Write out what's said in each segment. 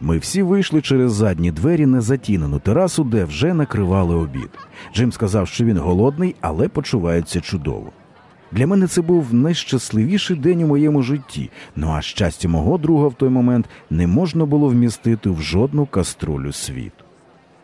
Ми всі вийшли через задні двері на затінену терасу, де вже накривали обід. Джим сказав, що він голодний, але почувається чудово. Для мене це був найщасливіший день у моєму житті. Ну а щастя мого друга в той момент не можна було вмістити в жодну каструлю світу.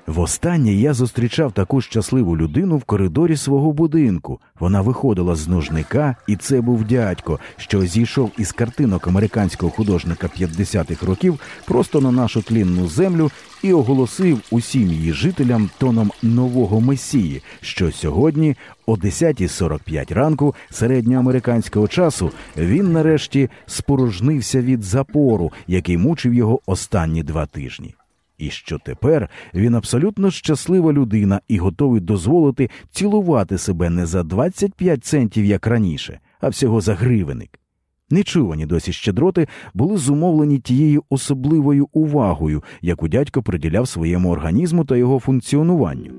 Востаннє я зустрічав таку щасливу людину в коридорі свого будинку. Вона виходила з нужника, і це був дядько, що зійшов із картинок американського художника 50-х років просто на нашу тлінну землю і оголосив усім її жителям тоном нового месії, що сьогодні, о 10.45 ранку середньоамериканського часу, він нарешті спорожнився від запору, який мучив його останні два тижні. І що тепер він абсолютно щаслива людина і готовий дозволити цілувати себе не за 25 центів, як раніше, а всього за гривенник. Нечувані досі щедроти були зумовлені тією особливою увагою, яку дядько приділяв своєму організму та його функціонуванню.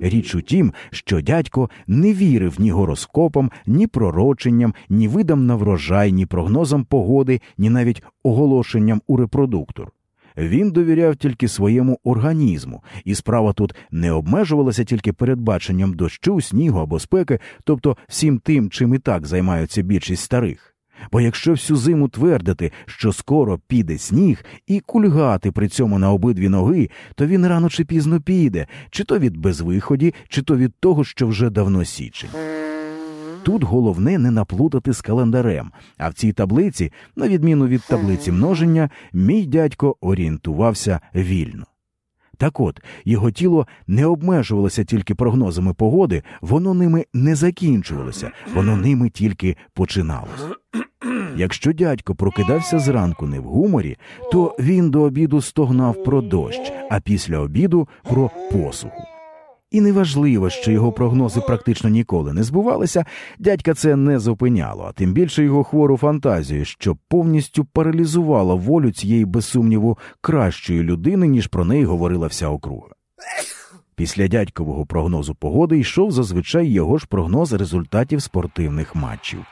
Річ у тім, що дядько не вірив ні гороскопам, ні пророченням, ні видам на врожай, ні прогнозам погоди, ні навіть оголошенням у репродуктор. Він довіряв тільки своєму організму, і справа тут не обмежувалася тільки передбаченням дощу, снігу або спеки, тобто всім тим, чим і так займаються більшість старих. Бо якщо всю зиму твердити, що скоро піде сніг, і кульгати при цьому на обидві ноги, то він рано чи пізно піде, чи то від безвиході, чи то від того, що вже давно січень. Тут головне не наплутати з календарем, а в цій таблиці, на відміну від таблиці множення, мій дядько орієнтувався вільно. Так от, його тіло не обмежувалося тільки прогнозами погоди, воно ними не закінчувалося, воно ними тільки починалося. Якщо дядько прокидався зранку не в гуморі, то він до обіду стогнав про дощ, а після обіду про посуху. І неважливо, що його прогнози практично ніколи не збувалися, дядька це не зупиняло, а тим більше його хвору фантазію, що повністю паралізувала волю цієї, без сумніву, кращої людини, ніж про неї говорила вся округа. Після дядькового прогнозу погоди йшов зазвичай його ж прогноз результатів спортивних матчів.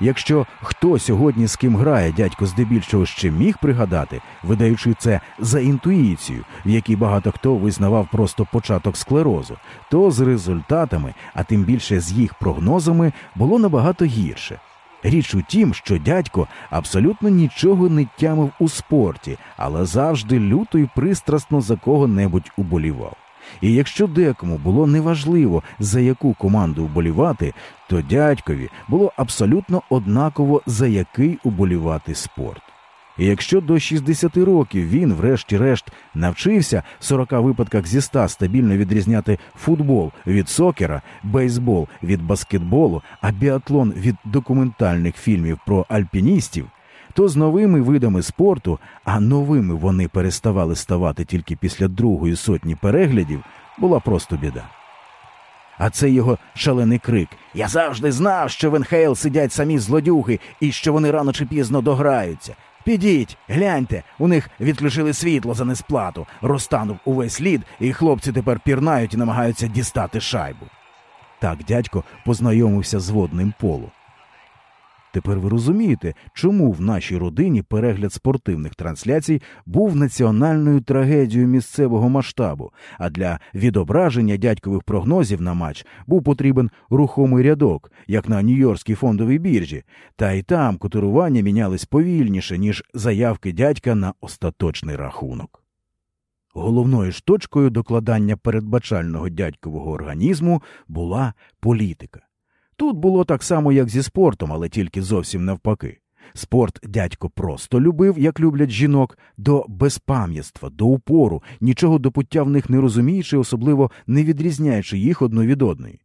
Якщо хто сьогодні з ким грає, дядько здебільшого ще міг пригадати, видаючи це за інтуїцію, в якій багато хто визнавав просто початок склерозу, то з результатами, а тим більше з їх прогнозами, було набагато гірше. Річ у тім, що дядько абсолютно нічого не тямив у спорті, але завжди люто й пристрасно за кого-небудь уболівав. І якщо декому було неважливо, за яку команду уболівати, то дядькові було абсолютно однаково за який уболівати спорт. І якщо до 60 років він, врешті-решт, навчився в 40 випадках зі 100 стабільно відрізняти футбол від сокера, бейсбол від баскетболу, а біатлон від документальних фільмів про альпіністів, то з новими видами спорту, а новими вони переставали ставати тільки після другої сотні переглядів, була просто біда. А це його шалений крик. Я завжди знав, що в НХЛ сидять самі злодюги і що вони рано чи пізно дограються. Підіть, гляньте, у них відключили світло за несплату, розтанув увесь лід, і хлопці тепер пірнають і намагаються дістати шайбу. Так дядько познайомився з водним полу. Тепер ви розумієте, чому в нашій родині перегляд спортивних трансляцій був національною трагедією місцевого масштабу, а для відображення дядькових прогнозів на матч був потрібен рухомий рядок, як на Нью-Йоркській фондовій біржі, та й там котирування мінялись повільніше, ніж заявки дядька на остаточний рахунок. Головною ж точкою докладання передбачального дядькового організму була політика. Тут було так само, як зі спортом, але тільки зовсім навпаки. Спорт дядько просто любив, як люблять жінок, до безпам'ятства, до упору, нічого до пуття в них не розуміючи, особливо не відрізняючи їх одну від одної.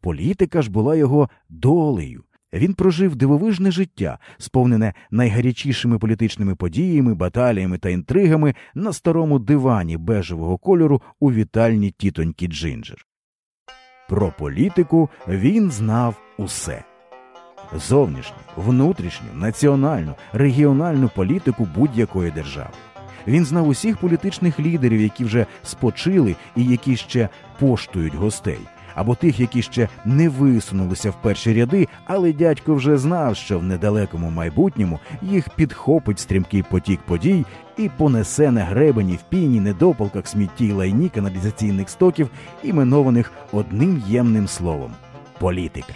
Політика ж була його долею. Він прожив дивовижне життя, сповнене найгарячішими політичними подіями, баталіями та інтригами на старому дивані бежевого кольору у вітальні тітоньки Джинджер. Про політику він знав усе зовнішню, внутрішню, національну, регіональну політику будь-якої держави. Він знав усіх політичних лідерів, які вже спочили і які ще поштують гостей. Або тих, які ще не висунулися в перші ряди, але дядько вже знав, що в недалекому майбутньому їх підхопить стрімкий потік подій і понесе на гребені в піні недопалках смітті й лайні каналізаційних стоків, іменованих одним ємним словом політика.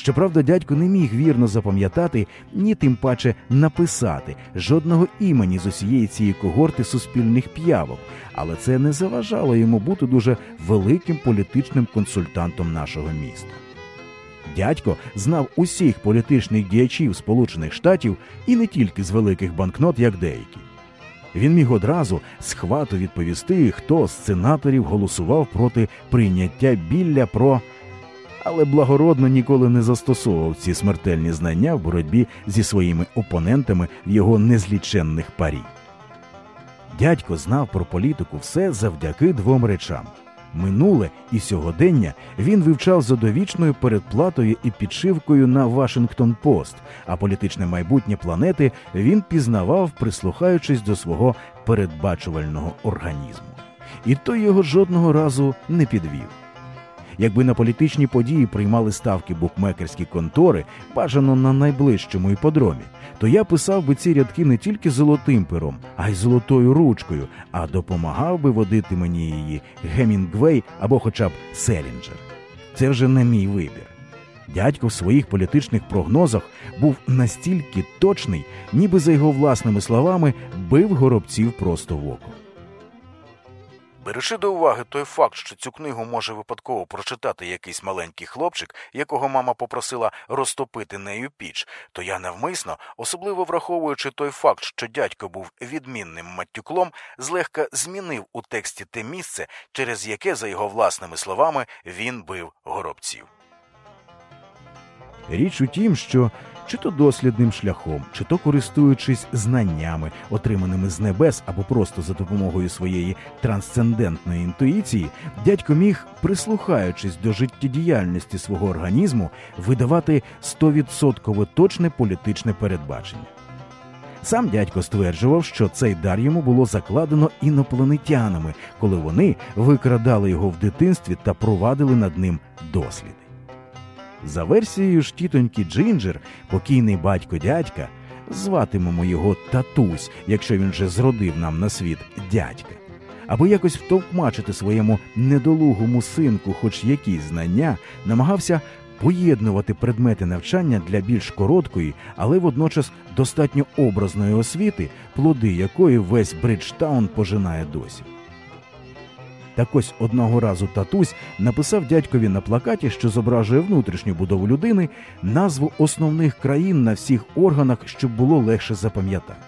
Щоправда, дядько не міг вірно запам'ятати, ні тим паче написати жодного імені з усієї цієї когорти суспільних п'явок, але це не заважало йому бути дуже великим політичним консультантом нашого міста. Дядько знав усіх політичних діячів Сполучених Штатів і не тільки з великих банкнот, як деякі. Він міг одразу з хвату відповісти, хто з сенаторів голосував проти прийняття білля про але благородно ніколи не застосовував ці смертельні знання в боротьбі зі своїми опонентами в його незліченних парі. Дядько знав про політику все завдяки двом речам. Минуле і сьогодення він вивчав за довічною передплатою і підшивкою на Вашингтон Пост, а політичне майбутнє планети він пізнавав, прислухаючись до свого передбачувального організму. І той його жодного разу не підвів. Якби на політичні події приймали ставки букмекерські контори, бажано на найближчому іподромі, то я писав би ці рядки не тільки золотим пером, а й золотою ручкою, а допомагав би водити мені її Гемінгвей або хоча б Селінджер. Це вже не мій вибір. Дядько в своїх політичних прогнозах був настільки точний, ніби за його власними словами бив горобців просто в око. Беручи до уваги той факт, що цю книгу може випадково прочитати якийсь маленький хлопчик, якого мама попросила розтопити нею піч, то я навмисно, особливо враховуючи той факт, що дядько був відмінним матюклом, злегка змінив у тексті те місце, через яке, за його власними словами, він бив горобців. Річ у тім, що чи то дослідним шляхом, чи то користуючись знаннями, отриманими з небес або просто за допомогою своєї трансцендентної інтуїції, дядько міг, прислухаючись до життєдіяльності свого організму, видавати стовідсотково точне політичне передбачення. Сам дядько стверджував, що цей дар йому було закладено інопланетянами, коли вони викрадали його в дитинстві та провадили над ним досліди. За версією ж тітоньки Джинджер, покійний батько дядька, зватимемо його татусь, якщо він вже зродив нам на світ дядька, аби якось втовкмачити своєму недолугому синку, хоч якісь знання, намагався поєднувати предмети навчання для більш короткої, але водночас достатньо образної освіти, плоди якої весь Бриджтаун пожинає досі. Так ось одного разу татусь написав дядькові на плакаті, що зображує внутрішню будову людини, назву основних країн на всіх органах, щоб було легше запам'ятати.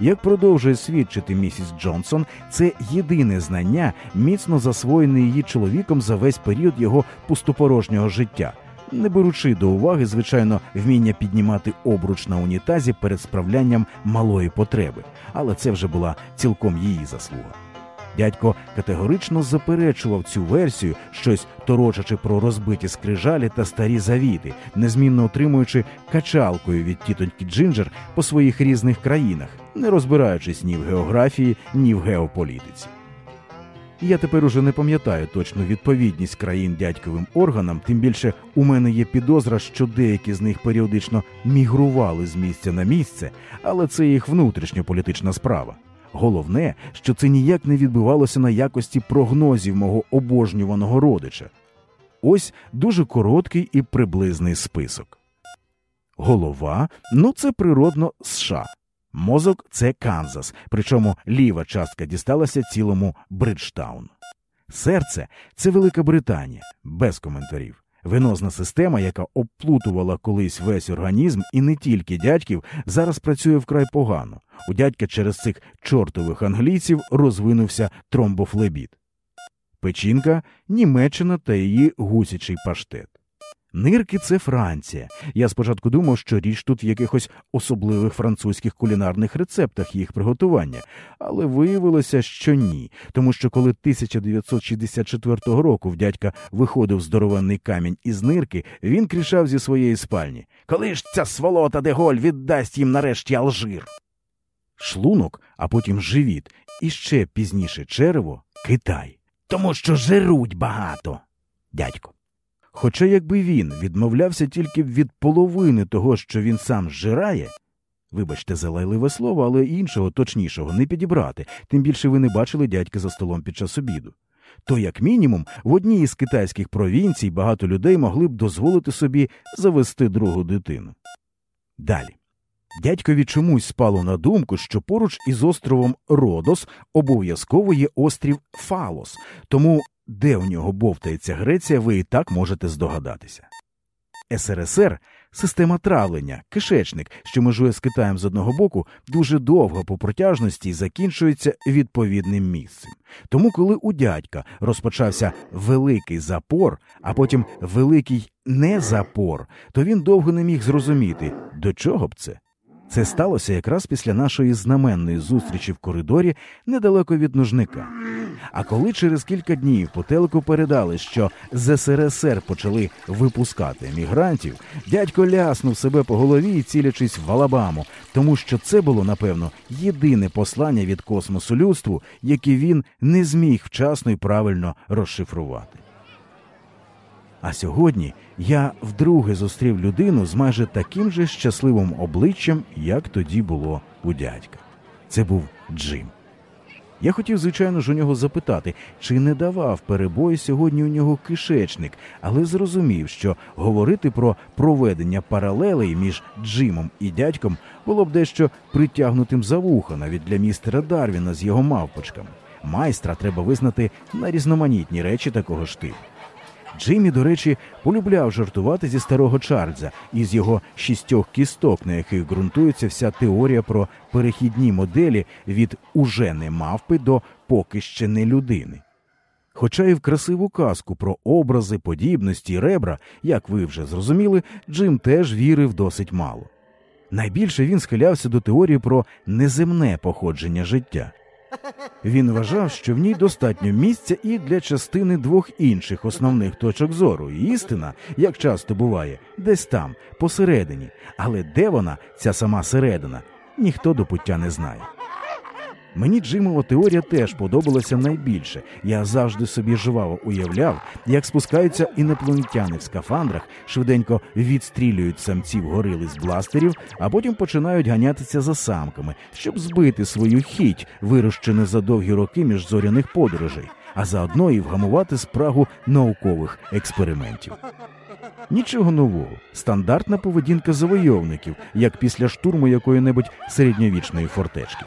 Як продовжує свідчити місіс Джонсон, це єдине знання, міцно засвоєне її чоловіком за весь період його пустопорожнього життя, не беручи до уваги, звичайно, вміння піднімати обруч на унітазі перед справлянням малої потреби, але це вже була цілком її заслуга. Дядько категорично заперечував цю версію, щось торочачи про розбиті скрижалі та старі завіти, незмінно отримуючи качалкою від тітоньки Джинджер по своїх різних країнах, не розбираючись ні в географії, ні в геополітиці. Я тепер уже не пам'ятаю точну відповідність країн дядьковим органам, тим більше у мене є підозра, що деякі з них періодично мігрували з місця на місце, але це їх внутрішньополітична справа. Головне, що це ніяк не відбувалося на якості прогнозів мого обожнюваного родича. Ось дуже короткий і приблизний список. Голова ну це природно США. Мозок це Канзас, причому ліва частка дісталася цілому Бриджтаун. Серце це Велика Британія, без коментарів. Венозна система, яка обплутувала колись весь організм, і не тільки дядьків, зараз працює вкрай погано. У дядька через цих чортових англійців розвинувся тромбофлебіт. Печінка Німеччина та її гусячий паштет. Нирки це Франція. Я спочатку думав, що річ тут в якихось особливих французьких кулінарних рецептах їх приготування, але виявилося, що ні, тому що коли 1964 року в дядька виходив здоровенний камінь із нирки, він крішав зі своєї спальні Коли ж ця сволота Деголь віддасть їм нарешті Алжир? Шлунок, а потім живіт, і ще пізніше черево Китай. Тому що жируть багато. дядько. Хоча якби він відмовлявся тільки від половини того, що він сам зжирає, вибачте за лайливе слово, але іншого точнішого не підібрати, тим більше ви не бачили дядька за столом під час обіду. То, як мінімум, в одній із китайських провінцій багато людей могли б дозволити собі завести другу дитину. Далі. Дядькові чомусь спало на думку, що поруч із островом Родос обов'язково є острів Фалос, тому де у нього бовтається Греція, ви і так можете здогадатися. СРСР система травлення, кишечник, що межує з Китаєм з одного боку, дуже довго по протяжності і закінчується відповідним місцем. Тому, коли у дядька розпочався великий запор, а потім великий незапор, то він довго не міг зрозуміти, до чого б це. Це сталося якраз після нашої знаменної зустрічі в коридорі недалеко від нужника. А коли через кілька днів по телеку передали, що з СРСР почали випускати емігрантів, дядько ляснув себе по голові, цілячись в Алабаму, тому що це було, напевно, єдине послання від космосу людству, яке він не зміг вчасно і правильно розшифрувати. А сьогодні я вдруге зустрів людину з майже таким же щасливим обличчям, як тоді було у дядька. Це був Джим. Я хотів, звичайно ж, у нього запитати, чи не давав перебої сьогодні у нього кишечник, але зрозумів, що говорити про проведення паралелей між Джимом і дядьком було б дещо притягнутим за вуха навіть для містера Дарвіна з його мавпочками. Майстра треба визнати на різноманітні речі такого ж типу. Джиммі, до речі, полюбляв жартувати зі старого Чарльза із його шістьох кісток, на яких ґрунтується вся теорія про перехідні моделі від уже не мавпи до поки ще не людини. Хоча і в красиву казку про образи, подібності й ребра, як ви вже зрозуміли, Джим теж вірив досить мало. Найбільше він схилявся до теорії про неземне походження життя. Він вважав, що в ній достатньо місця і для частини двох інших основних точок зору. Істина, як часто буває, десь там, посередині. Але де вона, ця сама середина, ніхто до пуття не знає. Мені Джимова теорія теж подобалася найбільше. Я завжди собі жваво уявляв, як спускаються інопланетяни в скафандрах, швиденько відстрілюють самців горили з бластерів, а потім починають ганятися за самками, щоб збити свою хіть, вирощену за довгі роки між зоряних подорожей, а заодно і вгамувати спрагу наукових експериментів. Нічого нового, стандартна поведінка завойовників, як після штурму якої-небудь середньовічної фортечки.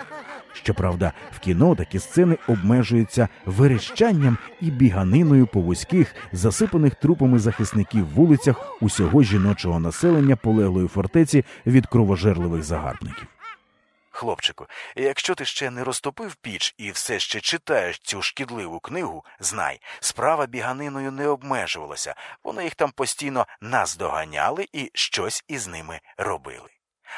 Щоправда, в кіно такі сцени обмежуються верещанням і біганиною по вузьких, засипаних трупами захисників вулицях усього жіночого населення полеглої фортеці від кровожерливих загарбників. Хлопчику, якщо ти ще не розтопив піч і все ще читаєш цю шкідливу книгу, знай, справа біганиною не обмежувалася, вони їх там постійно наздоганяли і щось із ними робили.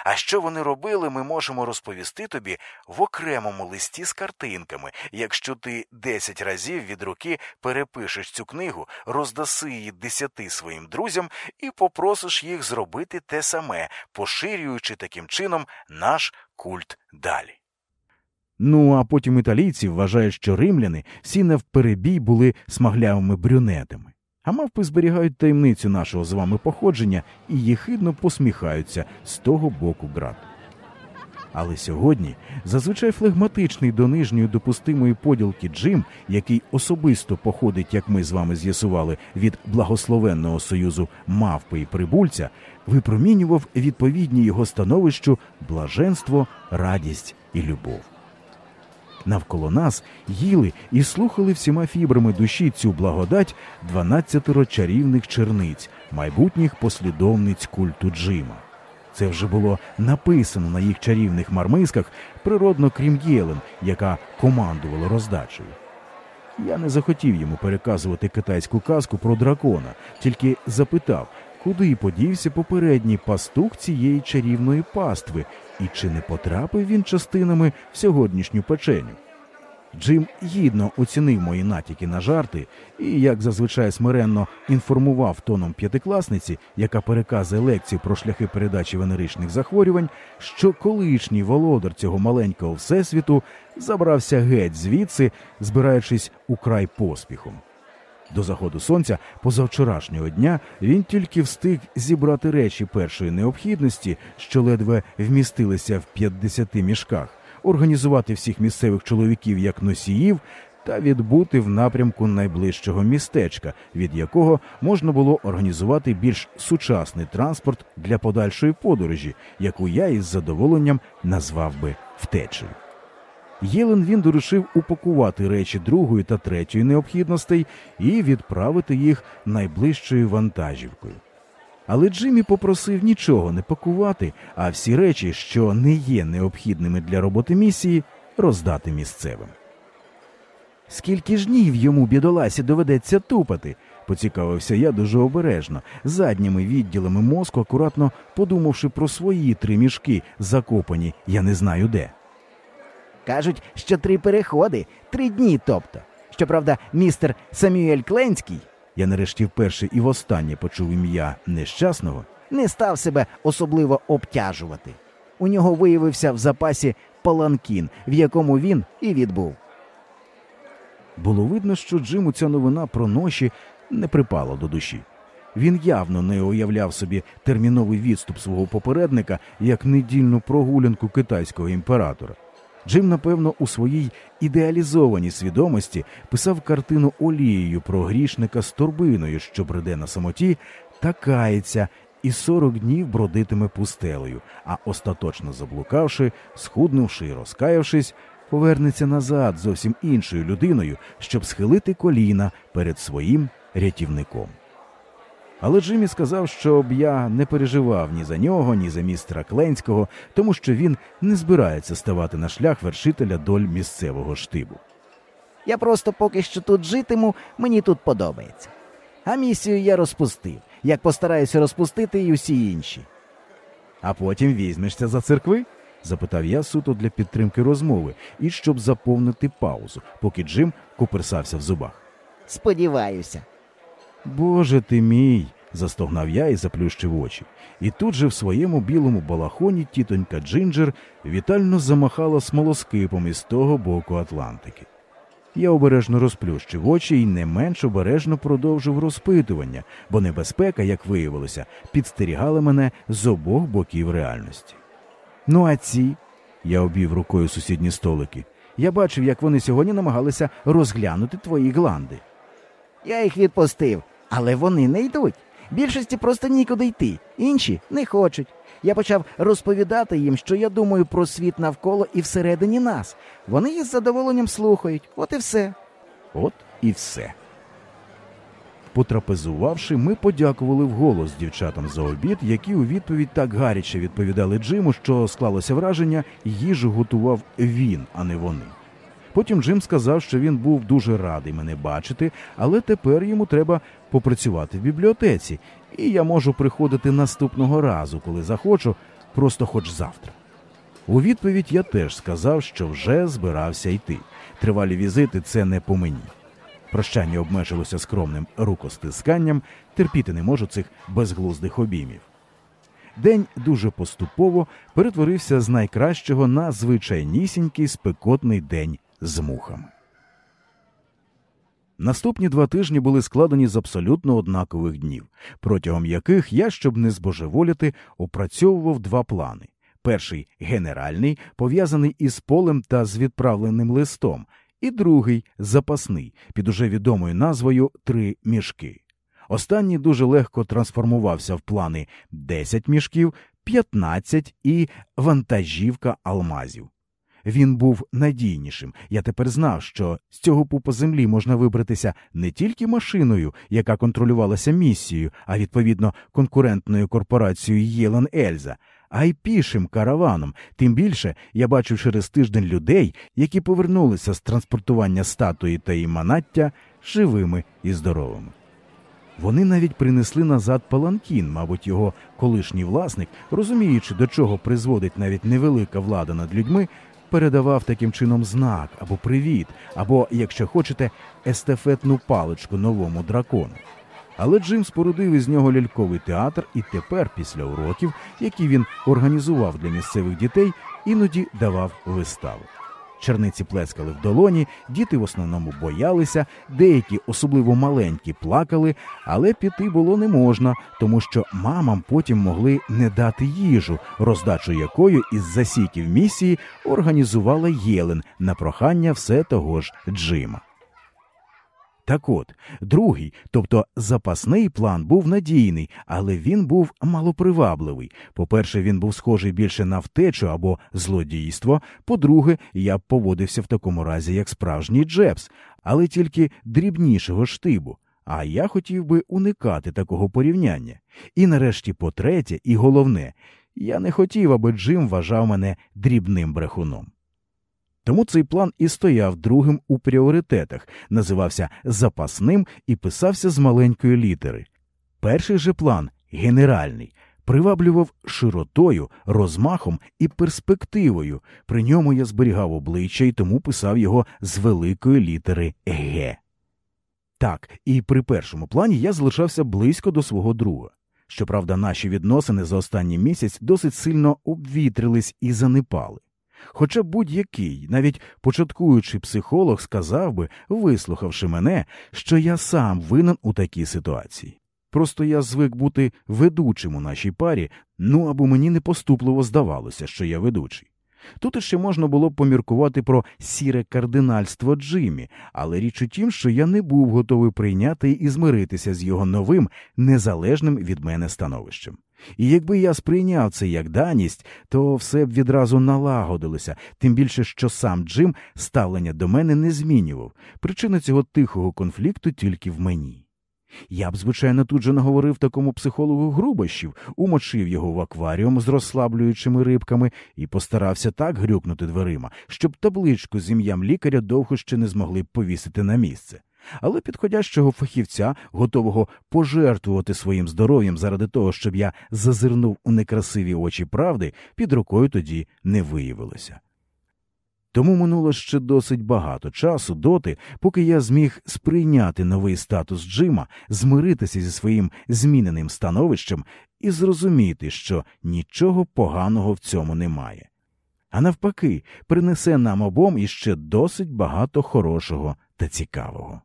А що вони робили, ми можемо розповісти тобі в окремому листі з картинками, якщо ти десять разів від руки перепишеш цю книгу, роздаси її десяти своїм друзям і попросиш їх зробити те саме, поширюючи таким чином наш культ далі. Ну а потім італійці вважають, що римляни всі навперебій були смаглявими брюнетами. А мавпи зберігають таємницю нашого з вами походження і єхидно посміхаються з того боку град. Але сьогодні зазвичай флегматичний до нижньої допустимої поділки Джим, який особисто походить, як ми з вами з'ясували, від благословенного союзу мавпи і прибульця, випромінював відповідні його становищу блаженство, радість і любов. Навколо нас їли і слухали всіма фібрами душі цю благодать дванадцятеро чарівних черниць, майбутніх послідовниць культу Джима. Це вже було написано на їх чарівних мармисках, природно крім Єлен, яка командувала роздачею. Я не захотів йому переказувати китайську казку про дракона, тільки запитав, куди подівся попередній пастух цієї чарівної пастви, і чи не потрапив він частинами в сьогоднішню печеню. Джим гідно оцінив мої натяки на жарти і, як зазвичай смиренно інформував тоном п'ятикласниці, яка переказує лекції про шляхи передачі венеричних захворювань, що колишній володар цього маленького всесвіту забрався геть звідси, збираючись украй поспіхом. До заходу сонця позавчорашнього дня він тільки встиг зібрати речі першої необхідності, що ледве вмістилися в 50 мішках, організувати всіх місцевих чоловіків як носіїв та відбути в напрямку найближчого містечка, від якого можна було організувати більш сучасний транспорт для подальшої подорожі, яку я із задоволенням назвав би втечею. Єлен він доручив упакувати речі другої та третьої необхідностей і відправити їх найближчою вантажівкою. Але Джиммі попросив нічого не пакувати, а всі речі, що не є необхідними для роботи місії, роздати місцевим. Скільки ж днів йому бідоласі доведеться тупати? поцікавився я дуже обережно, задніми відділами мозку, акуратно подумавши про свої три мішки, закопані я не знаю де. Кажуть, що три переходи, три дні тобто. Щоправда, містер Самюель Кленський Я нарешті вперше і востаннє почув ім'я нещасного. не став себе особливо обтяжувати. У нього виявився в запасі паланкін, в якому він і відбув. Було видно, що Джиму ця новина про ноші не припала до душі. Він явно не уявляв собі терміновий відступ свого попередника як недільну прогулянку китайського імператора. Джим, напевно, у своїй ідеалізованій свідомості писав картину олією про грішника з торбиною, що бреде на самоті, та кається і сорок днів бродитиме пустелею, а остаточно заблукавши, схуднувши і розкаявшись, повернеться назад зовсім іншою людиною, щоб схилити коліна перед своїм рятівником. Але Джиммі сказав, щоб я не переживав ні за нього, ні за містера Кленського, тому що він не збирається ставати на шлях вершителя доль місцевого штибу. Я просто поки що тут житиму, мені тут подобається. А місію я розпустив, як постараюся розпустити і усі інші. А потім візьмешся за церкви? запитав я суто для підтримки розмови і щоб заповнити паузу, поки Джим куперсався в зубах. Сподіваюся. Боже ти мій. застогнав я і заплющив очі. І тут же в своєму білому балахоні тітонька Джинджер вітально замахала смолоскипом із того боку Атлантики. Я обережно розплющив очі і не менш обережно продовжив розпитування, бо небезпека, як виявилося, підстерігала мене з обох боків реальності. Ну, а ці? Я обвів рукою сусідні столики. Я бачив, як вони сьогодні намагалися розглянути твої гланди. Я їх відпустив, але вони не йдуть. Більшості просто нікуди йти, інші не хочуть. Я почав розповідати їм, що я думаю про світ навколо і всередині нас. Вони із задоволенням слухають, от і все. От і все. Потрапезувавши, ми подякували вголос дівчатам за обід, які у відповідь так гаряче відповідали Джиму, що склалося враження, їжу готував він, а не вони. Потім Джим сказав, що він був дуже радий мене бачити, але тепер йому треба попрацювати в бібліотеці, і я можу приходити наступного разу, коли захочу, просто хоч завтра. У відповідь я теж сказав, що вже збирався йти. Тривалі візити це не по мені. Прощання обмежилося скромним рукостисканням, терпіти не можу цих безглуздих обіймів. День дуже поступово перетворився з найкращого на звичайнісінький спекотний день з мухами. Наступні два тижні були складені з абсолютно однакових днів, протягом яких я, щоб не збожеволіти, опрацьовував два плани. Перший генеральний, пов'язаний із полем та з відправленим листом, і другий запасний, під уже відомою назвою Три мішки. Останній дуже легко трансформувався в плани 10 мішків, 15 і вантажівка алмазів. Він був надійнішим. Я тепер знав, що з цього пупа землі можна вибратися не тільки машиною, яка контролювалася місією, а відповідно конкурентною корпорацією Єлен Ельза, а й пішим караваном. Тим більше я бачив через тиждень людей, які повернулися з транспортування статуї та іманаття живими і здоровими. Вони навіть принесли назад паланкін, мабуть, його колишній власник, розуміючи, до чого призводить навіть невелика влада над людьми, передавав таким чином знак або привіт, або, якщо хочете, естафетну паличку новому дракону. Але Джим спорудив із нього ляльковий театр, і тепер, після уроків, які він організував для місцевих дітей, іноді давав вистави. Черниці плескали в долоні, діти в основному боялися, деякі, особливо маленькі, плакали, але піти було не можна, тому що мамам потім могли не дати їжу, роздачу якою із засіків місії організувала Єлен на прохання все того ж Джима. Так от, другий, тобто запасний план був надійний, але він був малопривабливий. По-перше, він був схожий більше на втечу або злодійство. По-друге, я б поводився в такому разі як справжній Джебс, але тільки дрібнішого штибу. А я хотів би уникати такого порівняння. І нарешті, по-третє, і головне, я не хотів, аби Джим вважав мене дрібним брехуном. Тому цей план і стояв другим у пріоритетах, називався запасним і писався з маленької літери. Перший же план генеральний. Приваблював широтою, розмахом і перспективою. При ньому я зберігав обличчя і тому писав його з великої літери Г. Так, і при першому плані я залишався близько до свого друга. Щоправда, наші відносини за останній місяць досить сильно обвітрились і занепали. Хоча будь-який, навіть початкуючий психолог сказав би, вислухавши мене, що я сам винен у такій ситуації. Просто я звик бути ведучим у нашій парі, ну або мені непоступливо здавалося, що я ведучий. Тут іще можна було б поміркувати про сіре кардинальство Джиммі, але річ у тім, що я не був готовий прийняти і змиритися з його новим, незалежним від мене становищем. І якби я сприйняв це як даність, то все б відразу налагодилося, тим більше, що сам Джим ставлення до мене не змінював. Причина цього тихого конфлікту тільки в мені. Я б, звичайно, тут же наговорив такому психологу грубощів, умочив його в акваріум з розслаблюючими рибками і постарався так грюкнути дверима, щоб табличку з ім'ям лікаря довго ще не змогли б повісити на місце. Але підходящого фахівця, готового пожертвувати своїм здоров'ям заради того, щоб я зазирнув у некрасиві очі правди, під рукою тоді не виявилося. Тому минуло ще досить багато часу доти, поки я зміг сприйняти новий статус Джима, змиритися зі своїм зміненим становищем і зрозуміти, що нічого поганого в цьому немає. А навпаки, принесе нам обом іще досить багато хорошого та цікавого.